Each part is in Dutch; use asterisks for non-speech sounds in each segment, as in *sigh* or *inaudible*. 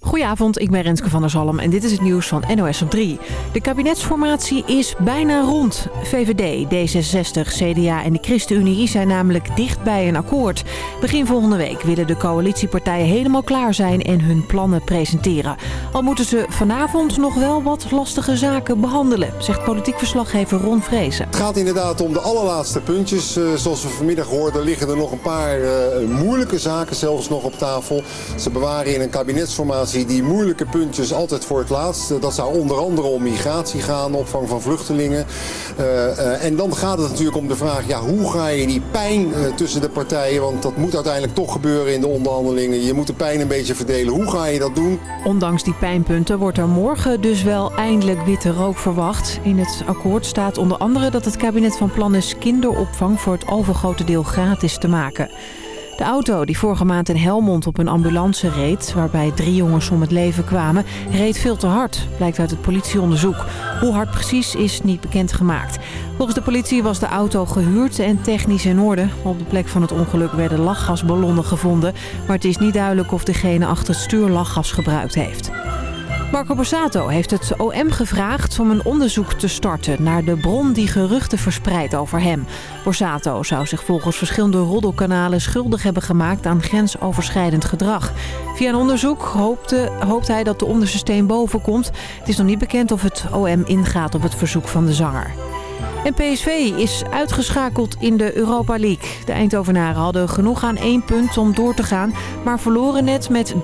Goedenavond, ik ben Renske van der Zalm en dit is het nieuws van NOS op 3. De kabinetsformatie is bijna rond. VVD, D66, CDA en de ChristenUnie zijn namelijk dicht bij een akkoord. Begin volgende week willen de coalitiepartijen helemaal klaar zijn en hun plannen presenteren. Al moeten ze vanavond nog wel wat lastige zaken behandelen, zegt politiek verslaggever Ron Vrezen. Het gaat inderdaad om de allerlaatste puntjes. Uh, zoals we vanmiddag hoorden liggen er nog een paar uh, moeilijke zaken zelfs nog op tafel. Ze bewaren in een kabinetsformatie die moeilijke puntjes altijd voor het laatst. Dat zou onder andere om migratie gaan, opvang van vluchtelingen. Uh, uh, en dan gaat het natuurlijk om de vraag, ja, hoe ga je die pijn uh, tussen de partijen... want dat moet uiteindelijk toch gebeuren in de onderhandelingen. Je moet de pijn een beetje verdelen. Hoe ga je dat doen? Ondanks die pijnpunten wordt er morgen dus wel eindelijk witte rook verwacht. In het akkoord staat onder andere dat het kabinet van plan is... kinderopvang voor het overgrote deel gratis te maken. De auto die vorige maand in Helmond op een ambulance reed... waarbij drie jongens om het leven kwamen, reed veel te hard, blijkt uit het politieonderzoek. Hoe hard precies is niet bekendgemaakt. Volgens de politie was de auto gehuurd en technisch in orde. Op de plek van het ongeluk werden lachgasballonnen gevonden... maar het is niet duidelijk of degene achter het stuur lachgas gebruikt heeft. Marco Borsato heeft het OM gevraagd om een onderzoek te starten naar de bron die geruchten verspreidt over hem. Borsato zou zich volgens verschillende roddelkanalen schuldig hebben gemaakt aan grensoverschrijdend gedrag. Via een onderzoek hoopte, hoopt hij dat de onderste steen boven komt. Het is nog niet bekend of het OM ingaat op het verzoek van de zanger. En PSV is uitgeschakeld in de Europa League. De Eindhovenaren hadden genoeg aan één punt om door te gaan... maar verloren net met 3-0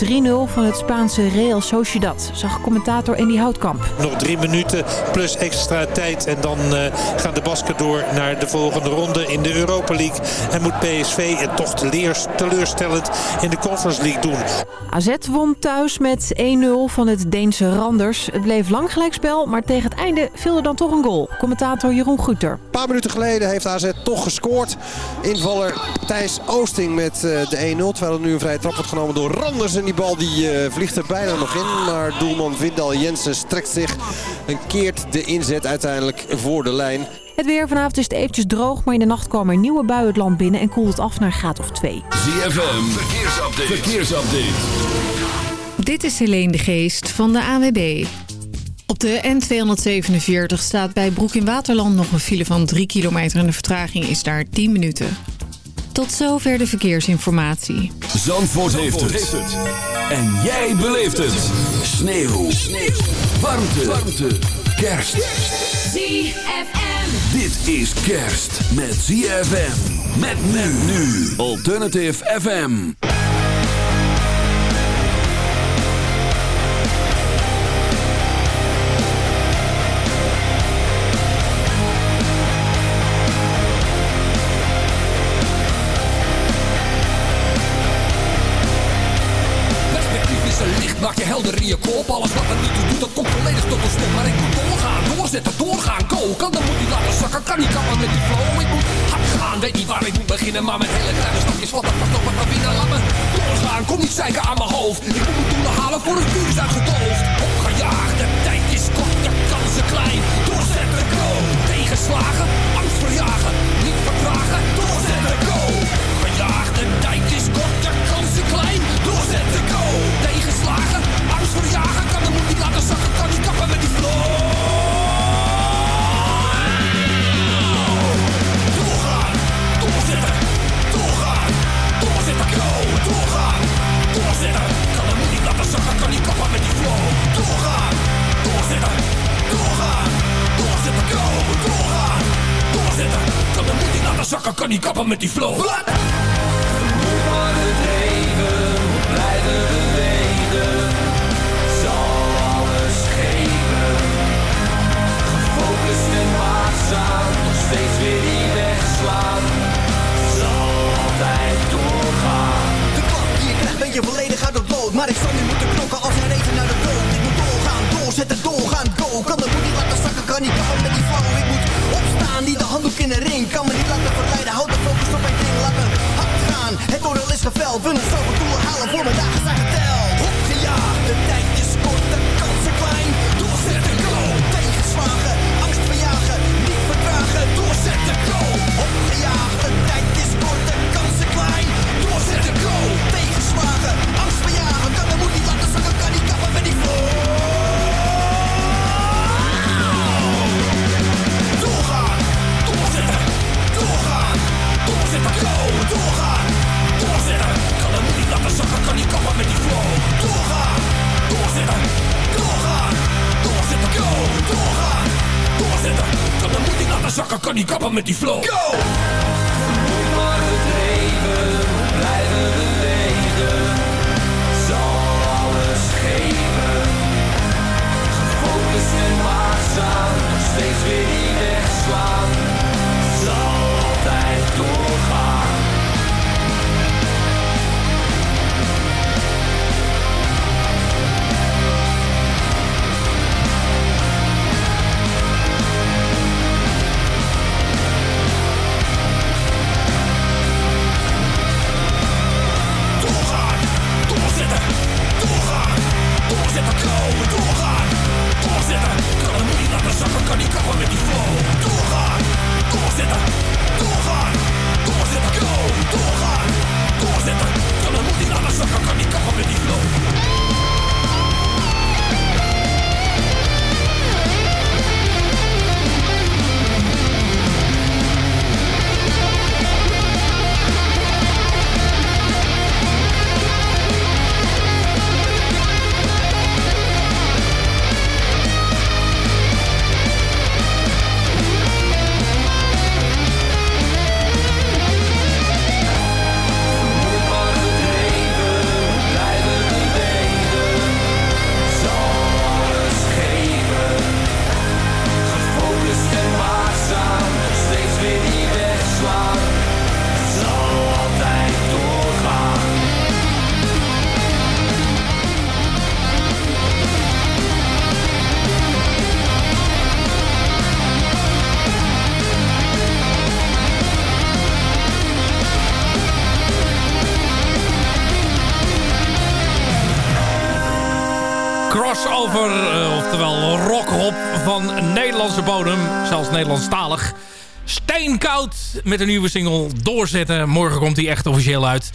van het Spaanse Real Sociedad... zag commentator Andy Houtkamp. Nog drie minuten plus extra tijd... en dan uh, gaan de Basken door naar de volgende ronde in de Europa League. En moet PSV het toch teleurstellend in de Conference League doen. AZ won thuis met 1-0 van het Deense Randers. Het bleef lang gelijkspel, maar tegen het einde viel er dan toch een goal. Commentator Jeroen Guter. Een paar minuten geleden heeft AZ toch gescoord. Invaller Thijs Oosting met de 1-0. Terwijl er nu een vrije trap wordt genomen door Randers. En die bal die vliegt er bijna nog in. Maar doelman Vindal Jensen strekt zich en keert de inzet uiteindelijk voor de lijn. Het weer vanavond is het eventjes droog, maar in de nacht komen er nieuwe buien het land binnen en koelt het af naar een graad of 2. ZFM, verkeersupdate. verkeersupdate. Dit is Helene de Geest van de AWB. Op de N247 staat bij Broek in Waterland nog een file van 3 kilometer en de vertraging is daar 10 minuten. Tot zover de verkeersinformatie. Zandvoort, Zandvoort heeft, het. En jij beleeft het. Sneeuw. Sneeuw. Warmte. Warmte. Kerst. ZFM. Dit is kerst met ZFM. Met men nu. Alternative FM. Maak je helder in je kop. Alles wat er niet toe doet, dat komt volledig tot een stop. Maar ik moet doorgaan, doorzetten, doorgaan. Go, kan dan moet niet laten zakken Kan niet kappen met die flow. Ik moet hard gaan, weet niet waar ik moet beginnen. Maar met hele kleine stapjes Wat fuck op het binnen Laat me doorgaan, kom niet zeiken aan mijn hoofd. Ik moet mijn doelen halen voor het vuur is uitgedoofd Opgejaagd, de tijd is kort, de kansen klein. Doorzetten, go, tegenslagen Angst verjagen, niet vertragen met die flow Bodem, zelfs Nederlandstalig. Steenkoud met een nieuwe single doorzetten. Morgen komt hij echt officieel uit.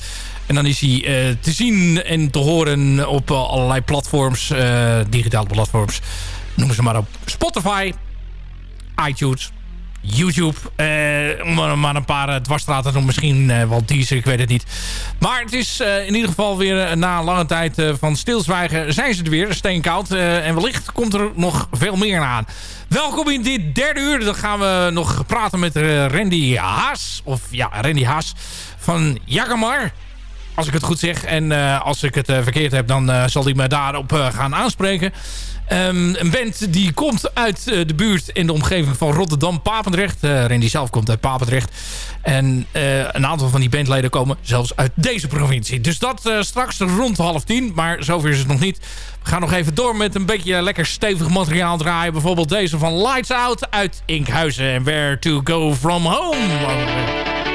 En dan is hij eh, te zien en te horen op eh, allerlei platforms, eh, digitale platforms. Noemen ze maar op Spotify, iTunes, YouTube. Er maar een paar uh, dwarsstraten te doen. Misschien eh, wel teaser, ik weet het niet. Maar het is in ieder geval weer na lange tijd van stilzwijgen zijn ze er weer. Steenkoud. en wellicht komt er nog veel meer aan. Welkom in dit derde uur. Dan gaan we nog praten met Randy Haas. Of ja, Randy Haas van Jagamar. Als ik het goed zeg. En als ik het verkeerd heb, dan zal hij me daarop gaan aanspreken. Ehm, een band die komt uit eh, de buurt in de omgeving van Rotterdam-Papendrecht. Eh Randy zelf komt uit Papendrecht. En eh, een aantal van die bandleden komen zelfs uit deze provincie. Dus dat eh, straks rond half tien. Maar zover is het nog niet. We gaan nog even door met een beetje lekker stevig materiaal draaien. Bijvoorbeeld deze van Lights Out uit Inkhuizen. En Where to Go From Home.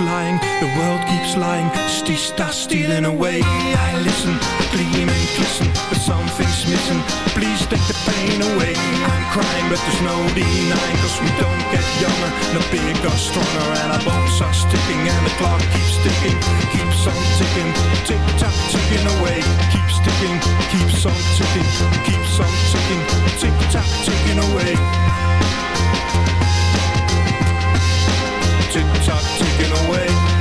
Lying. The world keeps lying. Sti sta stealing away. I listen, gleam and glisten, but something's missing. Please take the pain away. I'm crying, but there's no denying, cause we don't get younger, no bigger, stronger, and our bones are sticking, and the clock keeps ticking, keeps on ticking, tick tock ticking away. Keeps ticking, keeps on ticking, keeps on ticking, tick tock ticking away. Tick tock ticking away.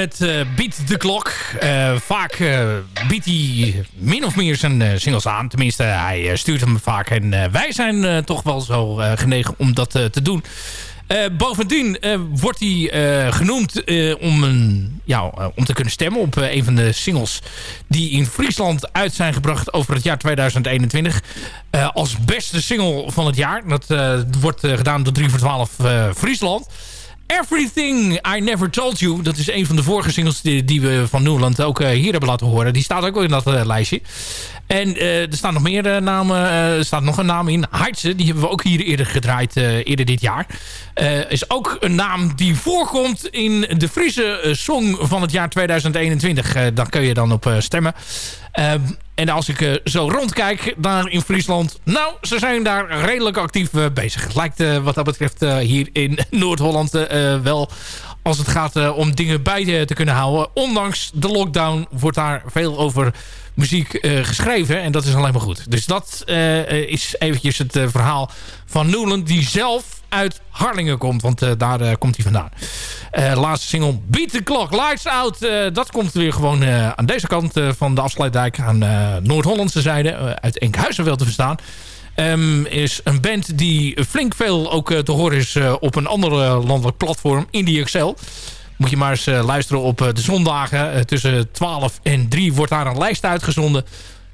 Met eh, Beat the Clock. Eh, vaak eh, biedt hij min of meer zijn singles aan. Tenminste, hij stuurt hem vaak. En wij zijn toch wel zo genegen om dat te doen. Bovendien wordt hij genoemd om, een, ja, om te kunnen stemmen op een van de singles die in Friesland uit zijn gebracht over het jaar 2021. Eh, als beste single van het jaar. Dat wordt gedaan door 3 voor 12 eh, Friesland. Everything I Never Told You. Dat is een van de vorige singles die, we van Newland ook eh, hier hebben laten horen. Die staat ook in dat eh, lijstje. En eh, er staan nog meer namen. er staat nog een naam in. Heitse, die hebben we ook hier eerder gedraaid. eerder dit jaar. Is ook een naam die voorkomt in de Friese song van het jaar 2021. Eh, daar kun je dan op stemmen. En als ik eh, zo rondkijk daar in Friesland... Nou, ze zijn daar redelijk actief eh, bezig. Het lijkt eh, wat dat betreft hier in *laughs* Noord-Holland wel... als het gaat om dingen bij te, kunnen houden. Ondanks de lockdown wordt daar veel over muziek geschreven. En dat is alleen maar goed. Dus dat is eventjes het verhaal van Newland... die zelf uit Harlingen komt. Want daar komt hij vandaan. Eh, laatste single Beat the Clock, Lights Out. eh, dat komt weer gewoon eh, aan deze kant van de afsluitdijk... aan Noord-Hollandse zijde. uit Enkhuizen wel te verstaan. Um, is een band die flink veel ook te horen is op een andere landelijk platform, Indie Excel. Moet je maar eens luisteren op de zondagen. tussen 12 en 3 wordt daar een lijst uitgezonden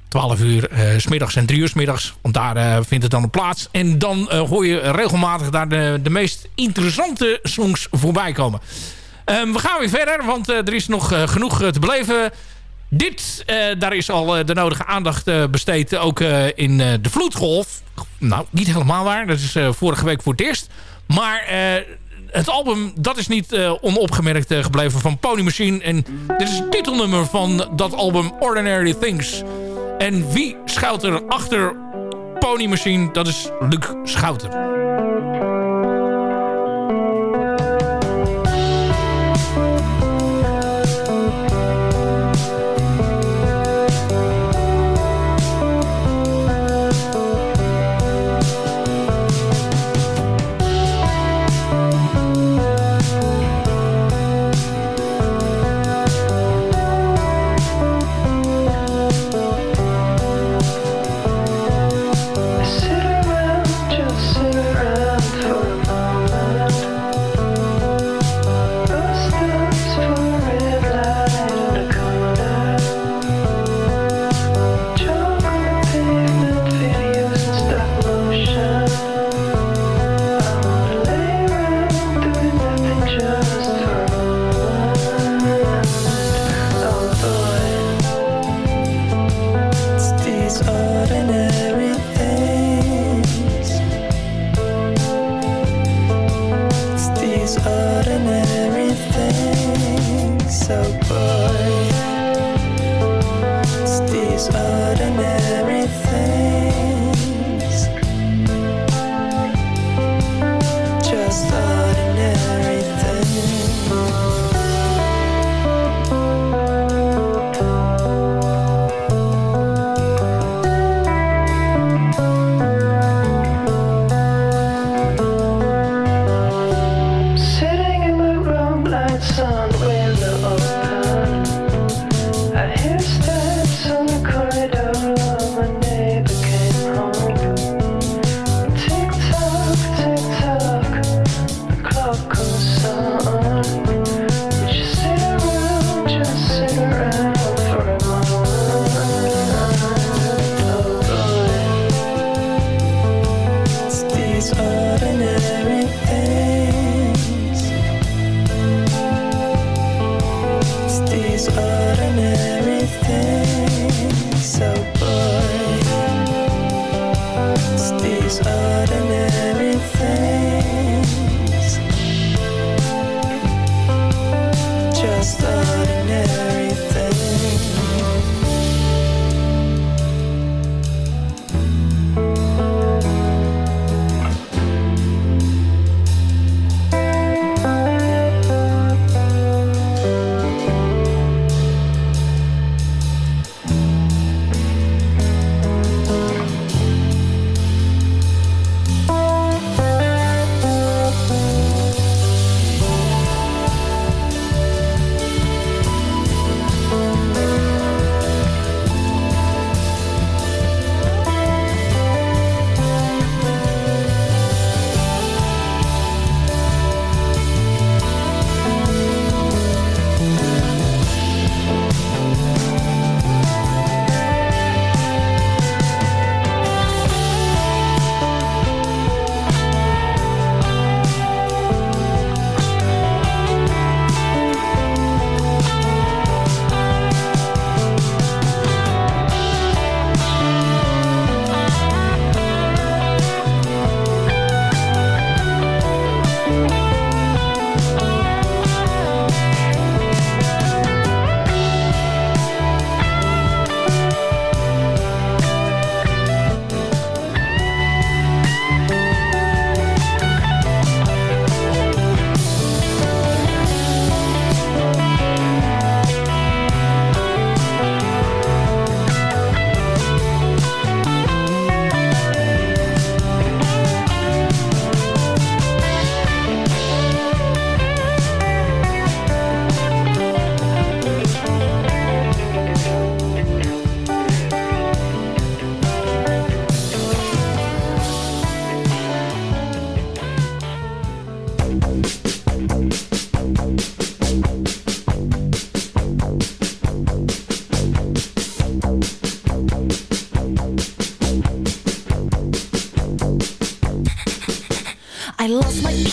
12 uur uh, smiddags en 3 uur smiddags. Want daar uh, vindt het dan plaats. En dan uh, hoor je regelmatig daar de, de meest interessante songs voorbij komen. Um, we gaan weer verder, want er is nog genoeg te beleven. Dit, daar is al de nodige aandacht besteed. Ook in de vloedgolf. Nou, niet helemaal waar. Dat is vorige week voor het eerst. Maar het album, dat is niet onopgemerkt gebleven van Pony Machine. En dit is het titelnummer van dat album Ordinary Things. En wie schuilt er achter Pony Machine? Dat is Luc Schouten. us.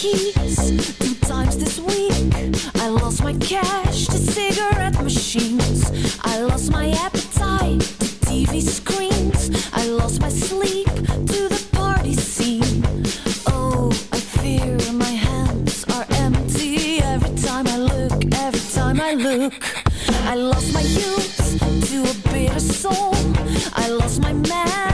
Keys two times this week. I lost my cash to cigarette machines. I lost my appetite to TV screens. I lost my sleep to the party scene. Oh, I fear my hands are empty every time I look, every time I look. I lost my youth to a bitter soul. I lost my manners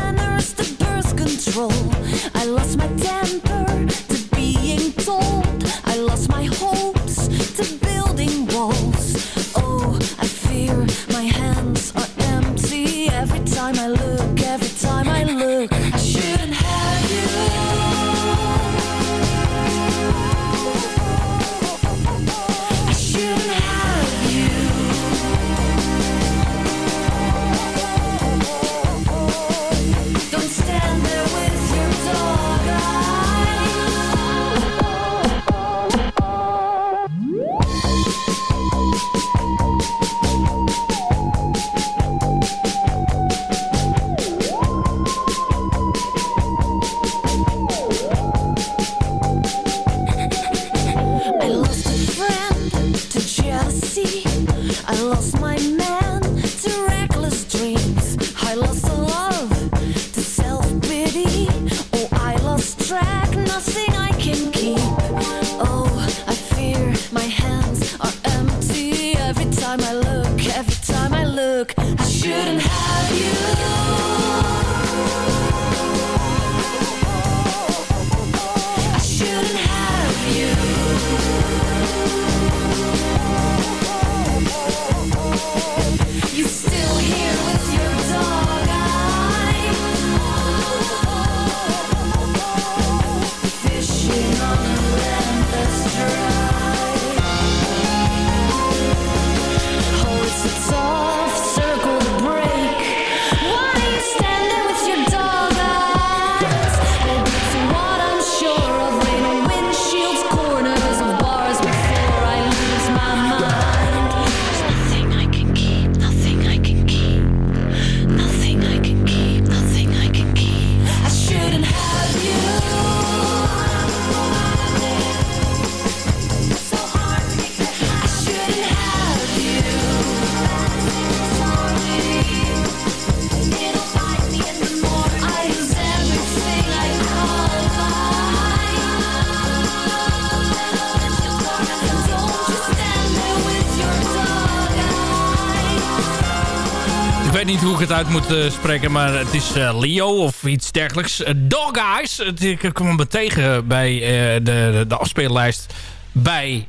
uit moet eh, spreken, maar het is eh, Leo of iets dergelijks. Eh, Dog Eyes, ik kwam hem tegen bij de, de afspeellijst bij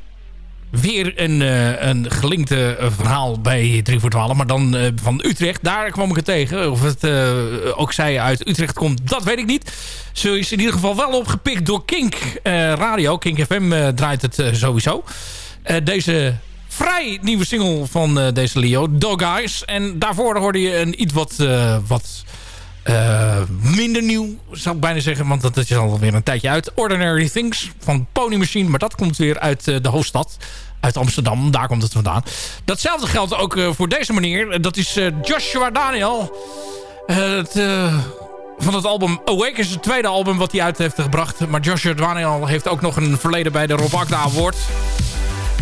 weer een, een gelinkte verhaal bij 3 voor 12, maar dan van Utrecht. Daar kwam ik het tegen. Of het ook zij uit Utrecht komt, dat weet ik niet. Ze is in ieder geval wel opgepikt door Kink Radio. Kink FM draait het sowieso. Deze vrij nieuwe single van eh, deze Leo, Dog Eyes. En daarvoor hoorde je een iets wat, eh, wat eh, minder nieuw, zou ik bijna zeggen. Want dat is alweer een tijdje uit. Ordinary Things van Pony Machine. Maar dat komt weer uit de hoofdstad. Uit Amsterdam, daar komt het vandaan. Datzelfde geldt ook voor deze meneer. Dat is Joshua Daniel. Het, van het album Awake is het tweede album wat hij uit heeft gebracht. Maar Joshua Daniel heeft ook nog een verleden bij de Rob Award.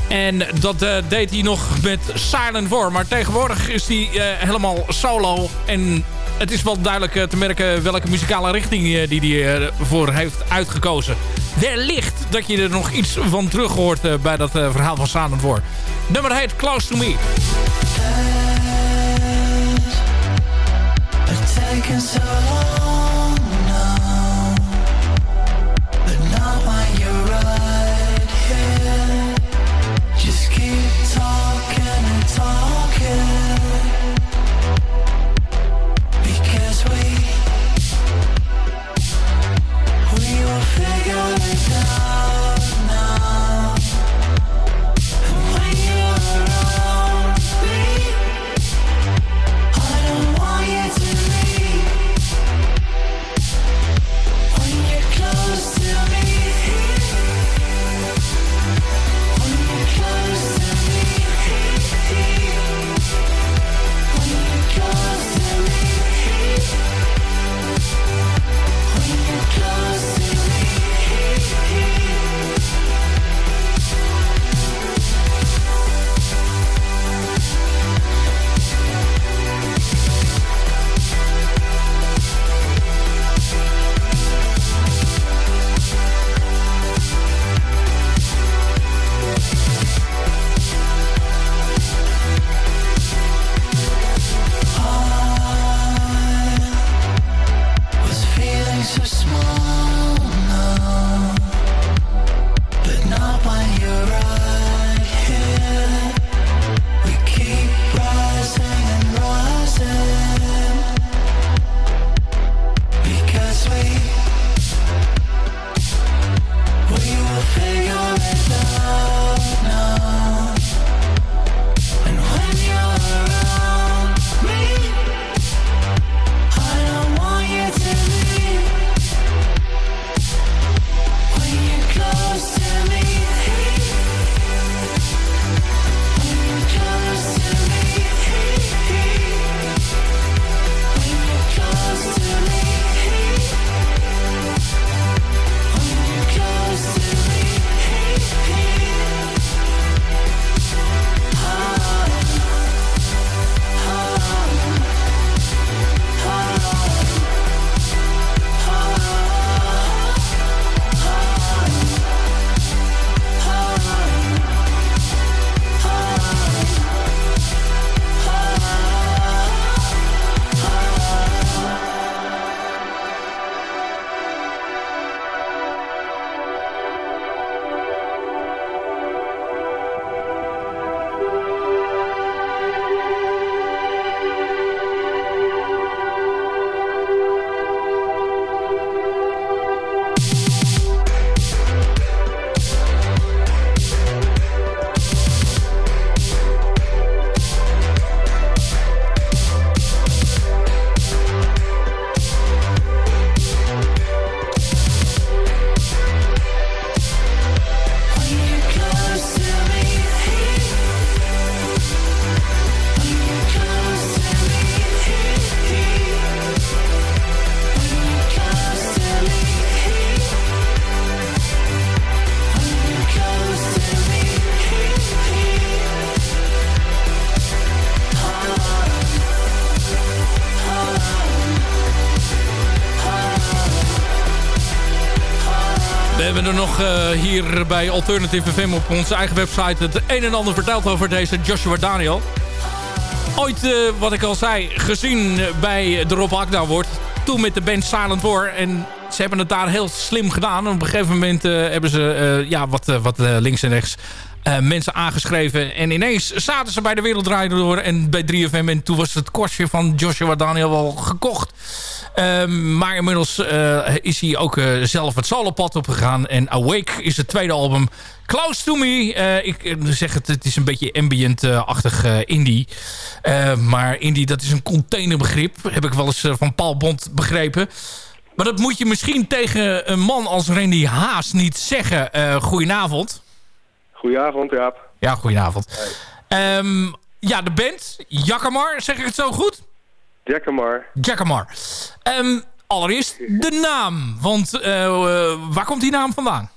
En dat eh, deed hij nog met Silent War. Maar tegenwoordig is hij eh, helemaal solo. En het is wel duidelijk eh, te merken welke muzikale richting die hij voor heeft uitgekozen. Wellicht dat je er nog iets van terug hoort bij dat verhaal van Silent War. Nummer heet Close to Me. Hebben er nog eh, hier bij Alternative FM op onze eigen website... het een en ander verteld over deze Joshua Daniel. Ooit, eh, wat ik al zei, gezien bij de Rob Akda wordt. Toen met de band Silent War. En ze hebben het daar heel slim gedaan. Op een gegeven moment eh, hebben ze eh, ja, wat, eh, wat eh, links en rechts eh, mensen aangeschreven. En ineens zaten ze bij de Wereld Door en bij 3FM. En toen was het korstje van Joshua Daniel wel gekocht. Ehm, maar inmiddels eh, is hij ook eh, zelf het solopad opgegaan. En Awake is het tweede album. Close to Me. Eh, ik zeg het, het is een beetje ambient-achtig indie. Eh, maar indie, dat is een containerbegrip. Heb ik wel eens van Paul Bond begrepen. Maar dat moet je misschien tegen een man als Randy Haas niet zeggen. Goedenavond. Goedenavond, Jaap. Ja, goedenavond. Ehm, ja, de band. Jackamar, zeg ik het zo goed? Jackamar. Jackamar. Ehm, allereerst de naam. Want eh, eh, waar komt die naam vandaan?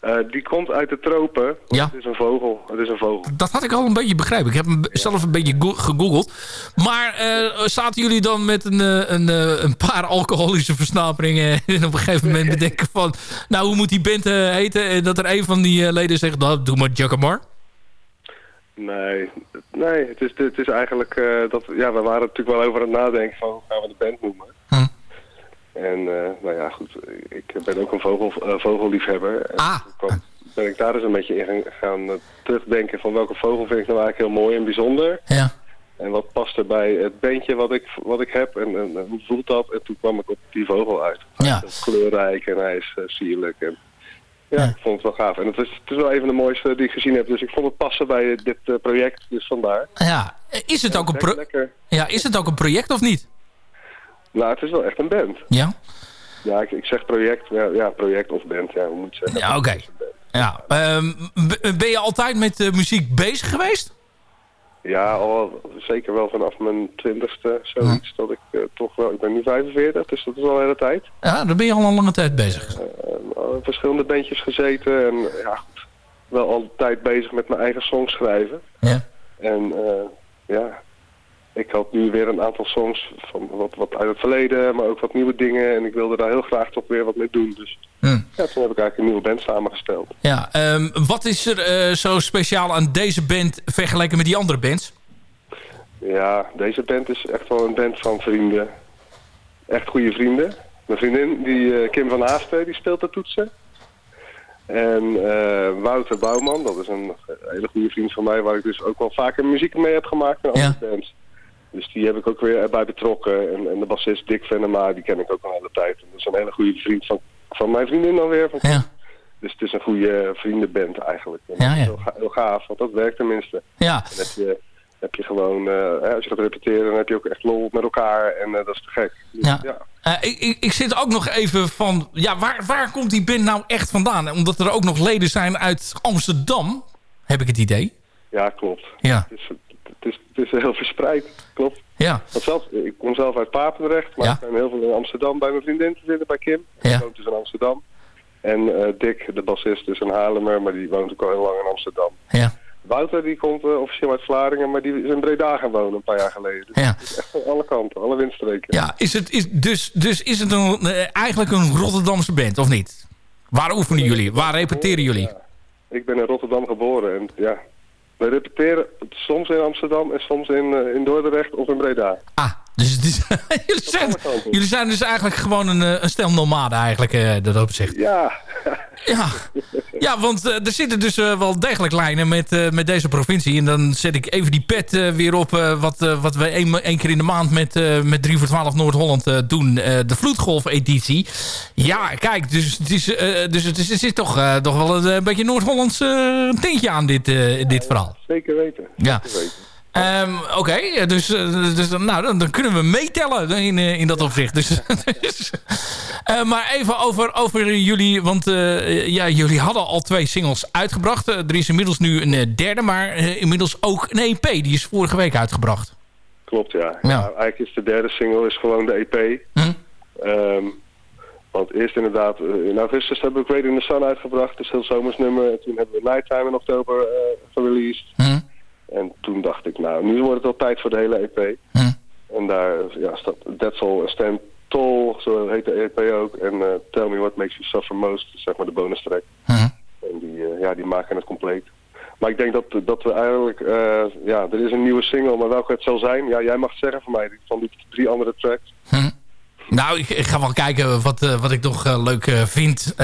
Eh, die komt uit de tropen. Ja. Het is een vogel. Het is een vogel. Dat had ik al een beetje begrepen. Ik heb hem zelf een beetje go- gegoogeld. Maar eh, zaten jullie dan met een, een, een paar alcoholische versnaperingen... *laughs* en op een gegeven moment *laughs* bedenken van... nou, hoe moet die band eh, heten? En dat er een van die leden zegt... nou, doe maar Jackamar. Nee, nee het, is, het is eigenlijk... eh, dat, ja, we waren natuurlijk wel over aan het nadenken van hoe gaan we de band noemen. Hm. En eh, nou ja, goed. Ik ben ook een vogel, eh, vogelliefhebber. En Ah. toen kwam- ben ik daar dus een beetje in gaan, terugdenken van welke vogel vind ik nou eigenlijk heel mooi en bijzonder. Ja. En wat past er bij het beentje wat ik, wat ik heb en, en, en hoe voelt dat? En toen kwam ik op die vogel uit. Hij is kleurrijk en hij is sierlijk. En, ja, ik vond het wel gaaf. En het is, het is wel een van de mooiste die ik gezien heb. Dus ik vond het passen bij dit eh, project. Dus vandaar. Ja, is het, ook een pro- Lekker. ja, is het ook een project of niet? Nou, het is wel echt een band. Ja? Ja, ik, ik zeg project. Ja, ja, project of band. Ja, hoe moet je zeggen? Ja, oké. Ja, ehm, ben je altijd met eh, muziek bezig geweest? Ja, al zeker wel vanaf mijn twintigste. Zoiets dat ik eh, toch wel... Ik ben nu 45, dus dat is al een hele tijd. Ja, daar ben je al een lange tijd bezig. Eh, in verschillende bandjes gezeten. En ja, goed, wel altijd bezig met mijn eigen songs schrijven. Ja. En eh, ja, ik had nu weer een aantal songs van wat, wat uit het verleden, maar ook wat nieuwe dingen. En ik wilde daar heel graag toch weer wat mee doen. Dus Hm. ja, toen heb ik eigenlijk een nieuwe band samengesteld. Ja, ehm, wat is er eh, zo speciaal aan deze band vergeleken met die andere bands? Ja, deze band is echt wel een band van vrienden. Echt goede vrienden. Mijn vriendin, die eh, Kim van Haasten, die speelt de toetsen. En eh, Wouter Bouwman, dat is een hele goede vriend van mij... waar ik dus ook wel vaker muziek mee heb gemaakt met andere bands. Dus die heb ik ook weer erbij betrokken. En, en de bassist Dick Venema, die ken ik ook al een hele tijd. En dat is een hele goede vriend van, van mijn vriendin dan weer. Van Ja. Dus het is een goede vriendenband eigenlijk. En Ja. Heel, ga- heel gaaf, want dat werkt tenminste. Ja. Dan heb je, heb je gewoon, eh, als je gaat repeteren, dan heb je ook echt lol met elkaar. En eh, dat is te gek. Dus, Ja. ja. Eh, ik, ik, ik zit ook nog even van... Ja, waar, waar komt die band nou echt vandaan? Omdat er ook nog leden zijn uit Amsterdam, heb ik het idee. Ja, klopt. Ja. Het, is, het, is, het is heel verspreid, klopt. Ja. Want zelf, ik kom zelf uit Papendrecht, maar Ja. ik ben heel veel in Amsterdam bij mijn vriendin te vinden, bij Kim. Ja. Die woont dus in Amsterdam. En eh, Dick, de bassist, is een Haarlemmer, maar die woont ook al heel lang in Amsterdam. Ja. Wouter, die komt eh, officieel uit Vlaardingen, maar die is in Breda gaan wonen een paar jaar geleden. Dus Ja. het is echt van alle kanten, alle windstreken. Ja, is het, is, dus, dus is het een, eh, eigenlijk een Rotterdamse band, of niet? Waar oefenen jullie? Waar repeteren jullie? Ik ben in Rotterdam geboren en ja, we repeteren soms in Amsterdam en soms in, eh, in Dordrecht of in Breda. Dus het is, *laughs* jullie, zijn, jullie zijn dus eigenlijk gewoon een, eh, een stel nomaden eigenlijk, eh, dat opzicht. Ja. Ja, ja want eh, er zitten dus eh, wel degelijk lijnen met, eh, met deze provincie. En dan zet ik even die pet weer op wat, wat we één keer in de maand met, met 3 voor 12 Noord-Holland doen. de Vloedgolf-editie. Ja, kijk, dus het, is, dus het is, er zit toch, toch wel een, beetje Noord-Hollands tintje aan dit, dit verhaal. Zeker weten. Ja. Zeker weten. Ehm, Oké, dus, eh, dus nou, dan, dan kunnen we meetellen in, eh, in dat opzicht. Dus, *laughs* dus, eh, maar even over, over jullie, want ja, jullie hadden al twee singles uitgebracht. Er is inmiddels nu een derde, maar inmiddels ook een EP. Die is vorige week uitgebracht. Klopt, ja. Ja. ja. Eigenlijk is de derde single is gewoon de EP. Hm? Ehm, want eerst inderdaad, in augustus hebben we Great in the Sun uitgebracht. Dus heel zomersnummer. En toen hebben we Nighttime in oktober gereleased. Hm? En toen dacht ik, nou, nu wordt het wel tijd voor de hele EP. Hm. En daar ja, staat That's All Stand Toll, zo heet de EP ook. En eh, Tell Me What Makes You Suffer Most, zeg maar de bonus track. Mhm. En die, eh, ja, die maken het compleet. Maar ik denk dat, dat we eigenlijk, eh, ja, er is een nieuwe single, maar welke het zal zijn, ja, jij mag het zeggen voor mij, van die drie andere tracks. Nou, ik, ik ga wel kijken wat, eh, wat ik nog eh, leuk eh, vind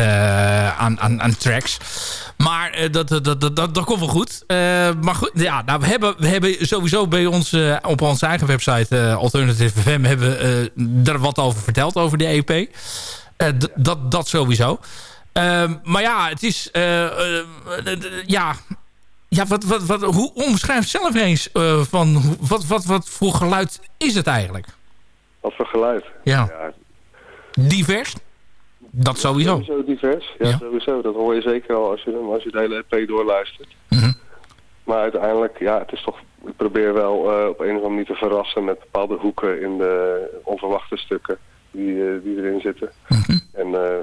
aan, aan, aan tracks. Maar dat, dat, dat, dat, dat komt wel goed. Maar ja, nou, we, hebben, we hebben sowieso bij ons op onze eigen website Alternative FM... hebben we er wat over verteld, over de EP. Dat, dat sowieso. Ehm, maar ja, het is... ja, ja, wat, wat, wat, hoe omschrijf zelf eens van wat, wat, wat voor geluid is het eigenlijk? Wat voor geluid. Ja. Divers? Dat sowieso. Sowieso divers, ja, sowieso. Dat hoor je zeker al als je, als je de hele EP doorluistert. Mhm. Maar uiteindelijk, ja, het is toch... Ik probeer wel eh, op een of andere manier te verrassen met bepaalde hoeken in de onverwachte stukken die, eh, die erin zitten. Mhm. En eh,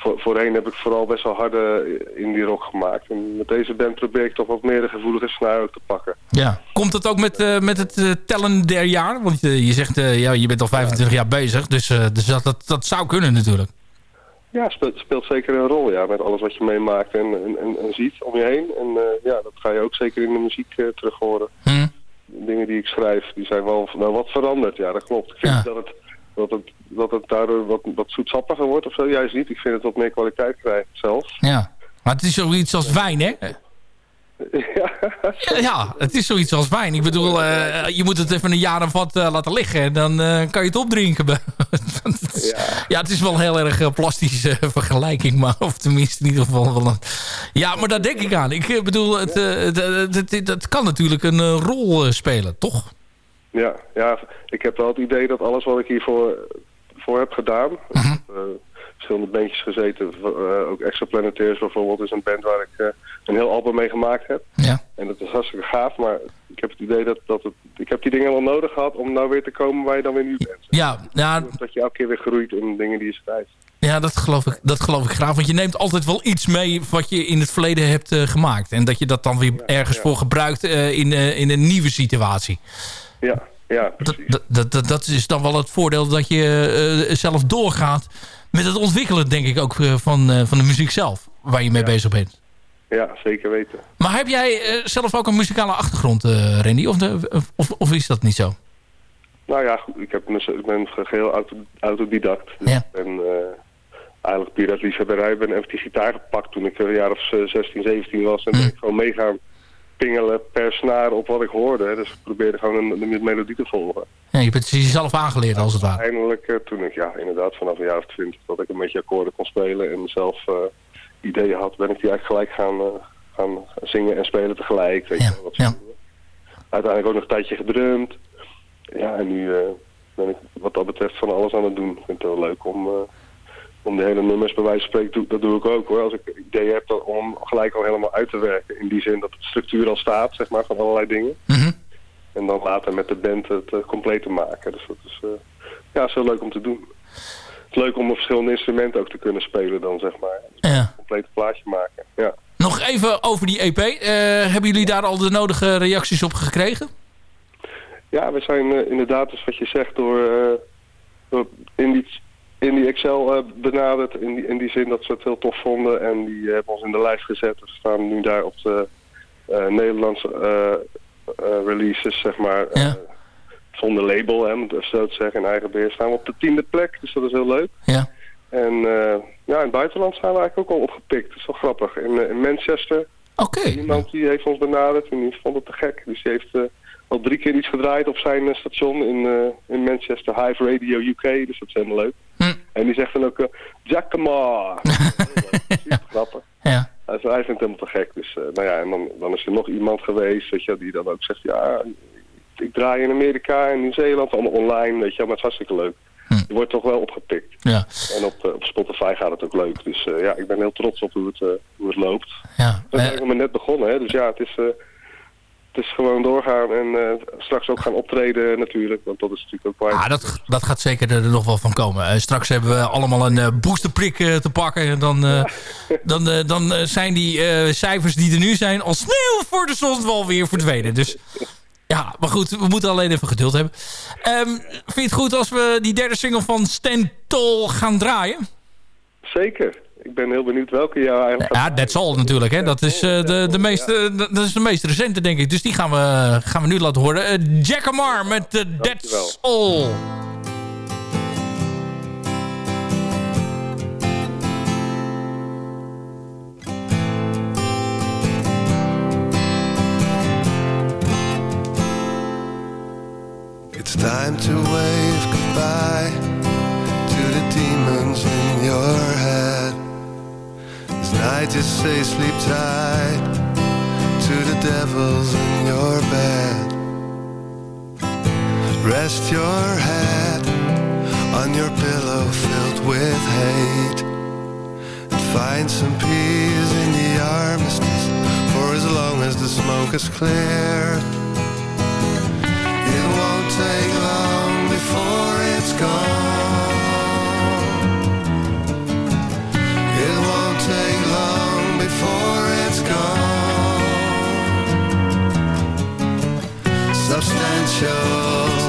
voor, voorheen heb ik vooral best wel harde indie rock gemaakt. En met deze band probeer ik toch wat meer de gevoelige snaar ook te pakken. Ja. Komt het ook met, eh, met het eh, tellen der jaar? Want eh, je zegt, ja, je bent al 25 jaar bezig. Dus, dus dat, dat, dat zou kunnen natuurlijk. Ja, speelt, speelt zeker een rol, ja, met alles wat je meemaakt en, en, en, en ziet om je heen. En ja, dat ga je ook zeker in de muziek terug horen. Hm. De dingen die ik schrijf, die zijn wel nou, wat veranderd. Ja, dat klopt. Ik vind niet dat het, dat het, dat het daardoor wat, wat zoetsappiger wordt of zo. Juist niet. Ik vind het wat meer kwaliteit krijgt zelfs. Ja. Maar het is zoiets als wijn, hè? Ja, ja, het is zoiets als wijn. Ik bedoel, eh, je moet het even een jaar of wat eh, laten liggen. En dan eh, kan je het opdrinken. *laughs* ja. het is wel een heel erg plastische vergelijking. Maar, of tenminste in ieder geval wel een... Ja, maar daar denk ik aan. Ik bedoel, het, het kan natuurlijk een rol spelen, toch? Ja, ja, ik heb wel het idee dat alles wat ik hiervoor voor heb gedaan... Heb eh, verschillende bandjes gezeten, eh, ook Extra Planetairs bijvoorbeeld is een band waar ik eh, een heel album mee gemaakt heb. Ja. En dat is hartstikke gaaf, maar ik heb het idee dat, dat het, ik heb die dingen wel nodig gehad om nou weer te komen waar je dan weer nu bent. Ja, ja, Dat je elke keer weer groeit in dingen die je schrijft. ja dat, geloof ik, dat geloof ik graag. Want je neemt altijd wel iets mee wat je in het verleden hebt gemaakt. En dat je dat dan weer ergens voor gebruikt in, in een nieuwe situatie. Ja, ja, dat, dat, dat, dat is dan wel het voordeel dat je eh, zelf doorgaat met het ontwikkelen, denk ik, ook eh, van, eh, van de muziek zelf. Waar je mee bezig bent. Ja, zeker weten. Maar heb jij zelf ook een muzikale achtergrond, Randy? Of, de, of, of is dat niet zo? Nou ja, goed, ik, heb, ik ben geheel auto, autodidact. Dus ik ben eigenlijk puur uit liefhebberij. Ik ben even die gitaar gepakt toen ik een jaar of eh, 16, 17 was. En ben ik gewoon mee gaan pingelen per snaar op wat ik hoorde. hè. Dus ik probeerde gewoon een, een melodie te volgen. Ja, je bent jezelf aangeleerd, als het ware. Uiteindelijk, eh, toen ik ja, inderdaad vanaf een jaar of twintig dat ik een beetje akkoorden kon spelen en zelf eh, ideeën had, ben ik die eigenlijk gelijk gaan, eh, gaan zingen en spelen tegelijk. Weet je, wel, wat zo. Uiteindelijk ook nog een tijdje gedrumd. Ja, en nu ben ik wat dat betreft van alles aan het doen. Ik vind het wel leuk om, om de hele nummers bij wijze van spreken, dat doe ik ook hoor. Als ik ideeën heb dan, om gelijk al helemaal uit te werken. In die zin dat de structuur al staat, zeg maar, van allerlei dingen. En dan later met de band het uh, compleet te maken. Dus dat is, eh, ja, is heel leuk om te doen. Het is leuk om op verschillende instrumenten ook te kunnen spelen dan, zeg maar. Dus Ja. Een compleet plaatje maken, ja. Nog even over die EP. Eh, hebben jullie daar al de nodige reacties op gekregen? Ja, we zijn eh, inderdaad, dus wat je zegt, door, eh, door in, die, in die Excel eh, benaderd. In die, in die zin dat ze het heel tof vonden. En die hebben ons in de lijst gezet. We staan nu daar op de eh, Nederlandse eh, eh, releases, zeg maar. eh, zonder label, hè, even zo te zeggen, in eigen beheer. Staan we op de tiende plek, dus dat is heel leuk. Ja. En eh, ja, in het buitenland zijn we eigenlijk ook al opgepikt. Dat is wel grappig. In, eh, in Manchester. Iemand die heeft ons benaderd en die vond het te gek. Dus die heeft eh, al drie keer iets gedraaid op zijn eh, station in, eh, in Manchester. Hive Radio UK, dus dat is helemaal leuk. En die zegt dan ook, uh, Giacomo. *laughs* Super grappig. Ja. Hij vindt het helemaal te gek. Dus nou ja, en dan, dan is er nog iemand geweest, weet je, die dan ook zegt, ja, ik draai in Amerika en Nieuw-Zeeland, allemaal online, weet je, maar het is hartstikke leuk. Je wordt toch wel opgepikt. Ja. En op, op Spotify gaat het ook leuk. Dus ja, ik ben heel trots op hoe het, hoe het loopt. Ja. We zijn maar net begonnen, hè. Dus ja, het is, het is gewoon doorgaan en eh, straks ook gaan optreden natuurlijk. Want dat is natuurlijk ook belangrijk. Ja, ah, dat, dat gaat zeker er nog wel van komen. Eh, straks hebben we allemaal een eh, boosterprik te pakken. En dan, *laughs* dan, dan zijn die cijfers die er nu zijn al sneeuw voor de zon wel weer verdwenen. Dus ja, maar goed, we moeten alleen even geduld hebben. Um, vind je het goed als we die derde single van Stentol gaan draaien? Zeker ik ben heel benieuwd welke jou eigenlijk... Ja, That's All natuurlijk. Hè. Dat, is, uh, de, de meest, dat is de meest recente, denk ik. Dus die gaan we, gaan we nu laten horen. Uh, Jack Amar met eh, de That's All. It's time to wave goodbye to the demons in your head. Tonight just say sleep tight To the devils in your bed. Rest your head On your pillow filled with hate And find some peace in the armistice For as long as the smoke is clear It won't take long before it's gone. substantial.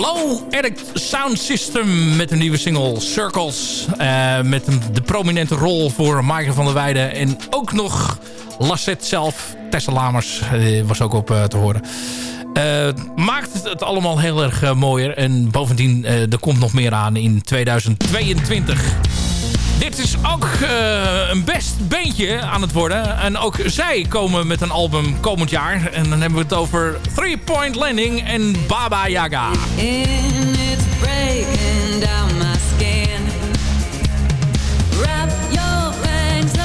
Low Addict Sound System met een nieuwe single Circles. Eh, met een, de prominente rol voor Maaike van der Weijden. En ook nog Lassette zelf. Tessa Lamers eh, was ook op eh, te horen. Maakt het, het allemaal heel erg mooier. En bovendien, er komt nog meer aan in 2022. Dit is ook eh, een best beentje aan het worden. En ook zij komen met een album komend jaar. En dan hebben we het over Three Point Landing en Baba Yaga. In it's breaking down my skin. Wrap your fangs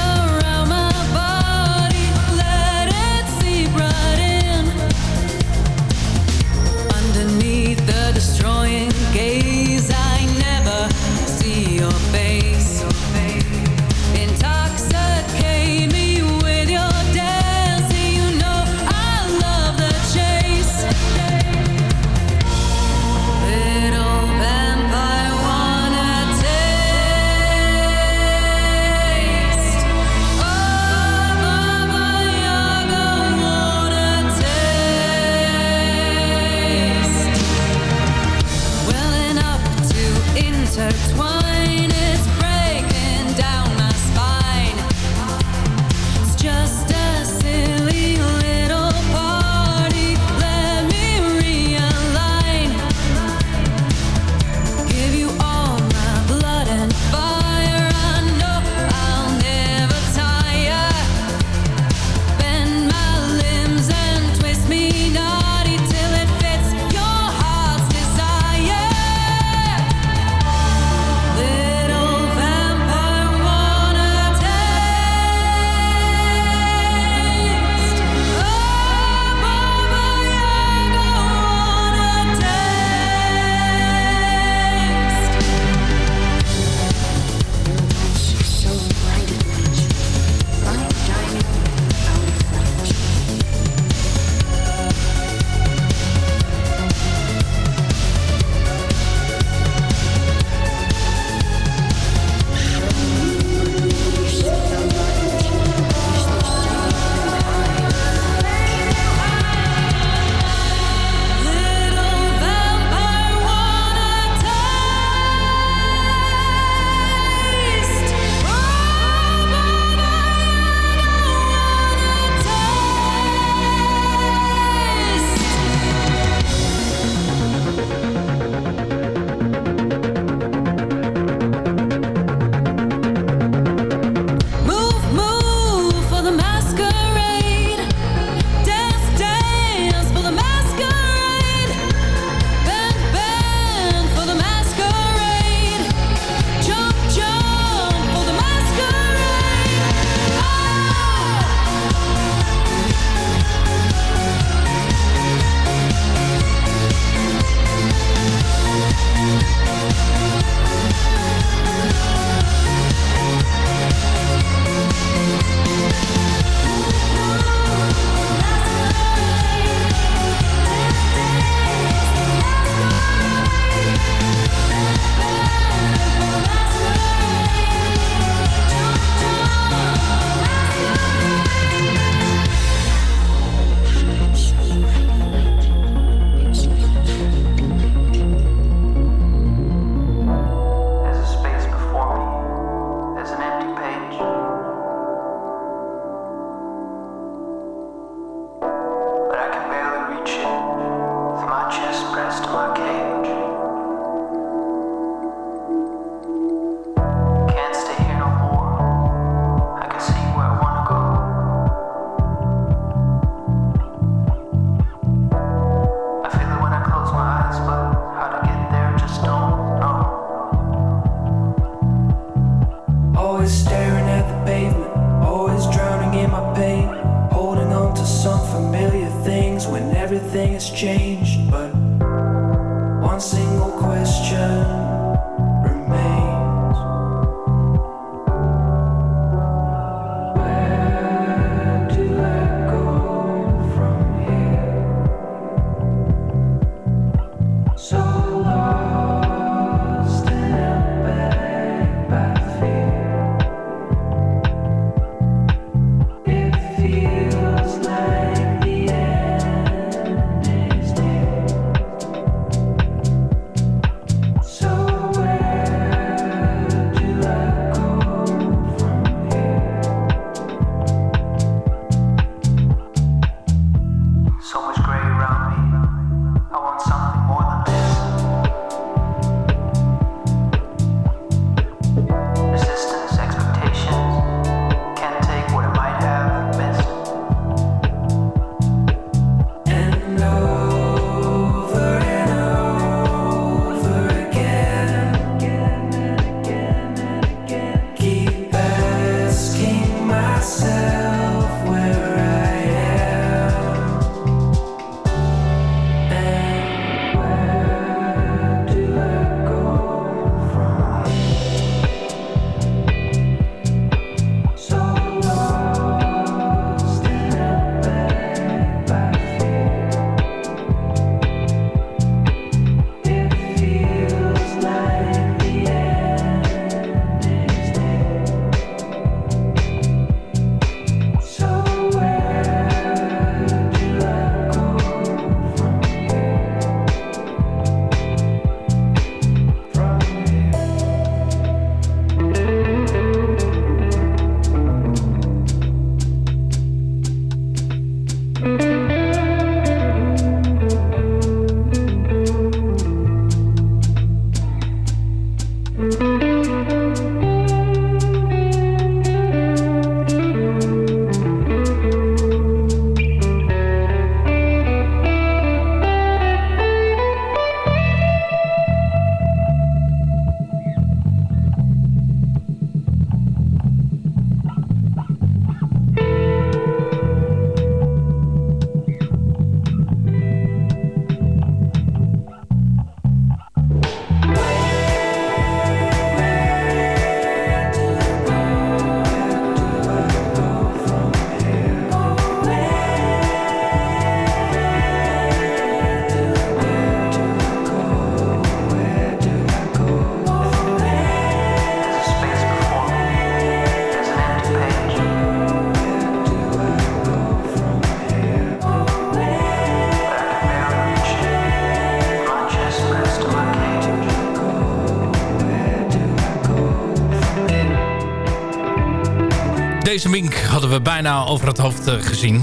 Mink hadden we bijna over het hoofd eh, gezien.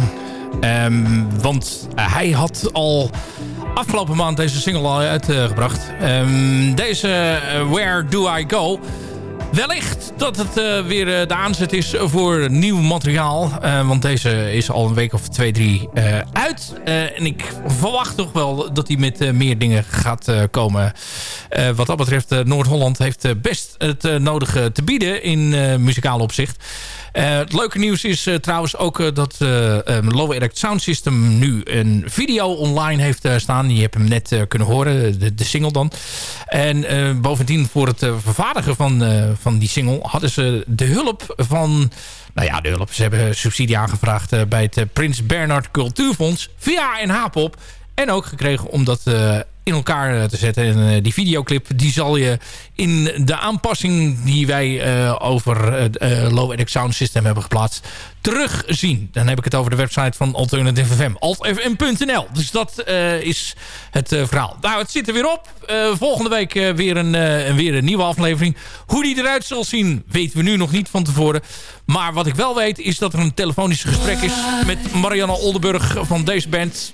Ehm, want hij had al afgelopen maand deze single al uitgebracht. Ehm, deze eh, Where Do I Go... Wellicht dat het eh, weer eh, de aanzet is voor nieuw materiaal. Eh, want deze is al een week of twee, drie eh, uit. Eh, en ik verwacht toch wel dat hij met eh, meer dingen gaat eh, komen. Eh, wat dat betreft, eh, Noord-Holland heeft eh, best het nodige te bieden in muzikaal opzicht. Het leuke nieuws is trouwens ook dat um, Low Erect Sound System nu een video online heeft staan. Je hebt hem net kunnen horen, de, single dan. En bovendien voor het vervaardigen van, van die single hadden ze de hulp van... Nou ja, de hulp. Ze hebben subsidie aangevraagd bij het Prins Bernhard Cultuurfonds via NH-pop. En ook gekregen om dat eh, in elkaar eh, te zetten. En eh, die videoclip die zal je in de aanpassing die wij eh, over eh, Low Edit Sound System hebben geplaatst terugzien. Dan heb ik het over de website van Alternative FM. altfm.nl. Dus dat is het verhaal. Nou, het zit er weer op. Volgende week weer, een, weer een nieuwe aflevering. Hoe die eruit zal zien, weten we nu nog niet van tevoren. Maar wat ik wel weet, is dat er een telefonisch gesprek is... met Marianne Oldenburg van deze band.